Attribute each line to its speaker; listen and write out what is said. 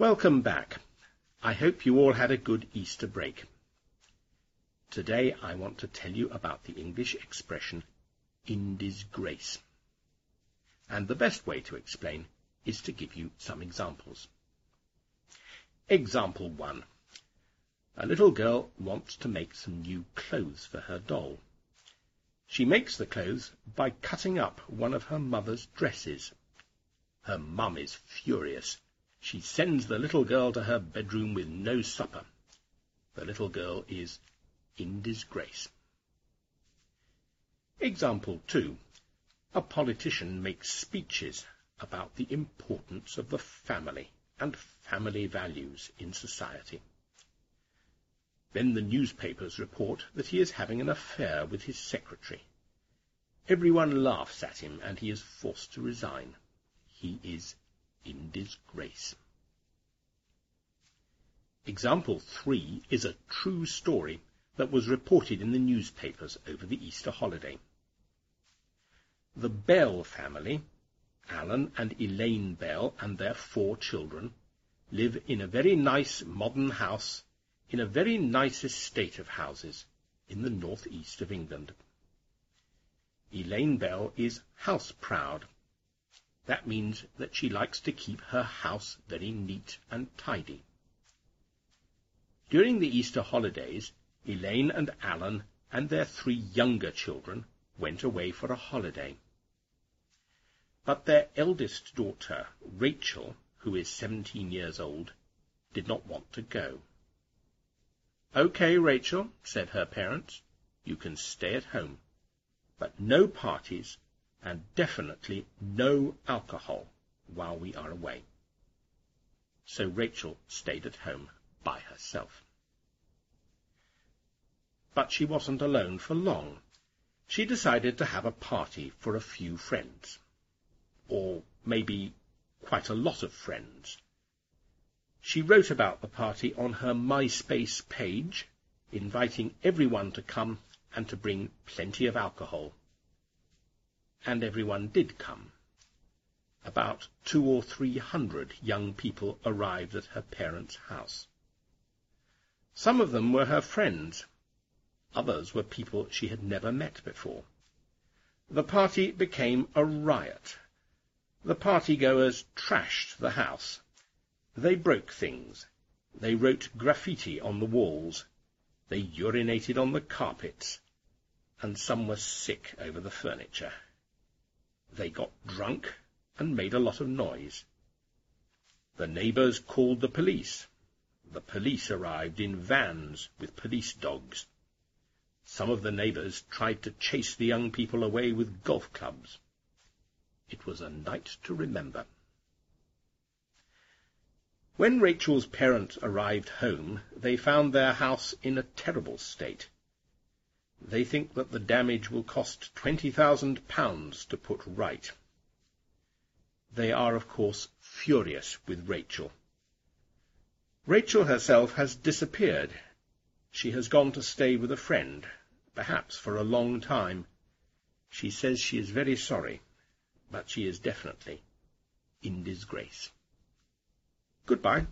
Speaker 1: Welcome back. I hope you all had a good Easter break. Today I want to tell you about the English expression in disgrace. And the best way to explain is to give you some examples. Example 1. A little girl wants to make some new clothes for her doll. She makes the clothes by cutting up one of her mother's dresses. Her mum is furious she sends the little girl to her bedroom with no supper. The little girl is in disgrace. Example 2. A politician makes speeches about the importance of the family and family values in society. Then the newspapers report that he is having an affair with his secretary. Everyone laughs at him, and he is forced to resign. He is in disgrace. Example 3 is a true story that was reported in the newspapers over the Easter holiday. The Bell family, Alan and Elaine Bell and their four children, live in a very nice modern house in a very nice estate of houses in the northeast of England. Elaine Bell is house proud that means that she likes to keep her house very neat and tidy. During the Easter holidays, Elaine and Alan and their three younger children went away for a holiday. But their eldest daughter, Rachel, who is seventeen years old, did not want to go. OK, Rachel, said her parents, you can stay at home, but no parties and definitely no alcohol while we are away. So Rachel stayed at home by herself. But she wasn't alone for long. She decided to have a party for a few friends. Or maybe quite a lot of friends. She wrote about the party on her MySpace page, inviting everyone to come and to bring plenty of alcohol and everyone did come. About two or three hundred young people arrived at her parents' house. Some of them were her friends. Others were people she had never met before. The party became a riot. The party-goers trashed the house. They broke things. They wrote graffiti on the walls. They urinated on the carpets. And some were sick over the furniture. They got drunk and made a lot of noise. The neighbours called the police. The police arrived in vans with police dogs. Some of the neighbours tried to chase the young people away with golf clubs. It was a night to remember. When Rachel's parents arrived home, they found their house in a terrible state. They think that the damage will cost £20,000 to put right. They are, of course, furious with Rachel. Rachel herself has disappeared. She has gone to stay with a friend, perhaps for a long time. She says she is very sorry, but she is definitely in disgrace. Goodbye.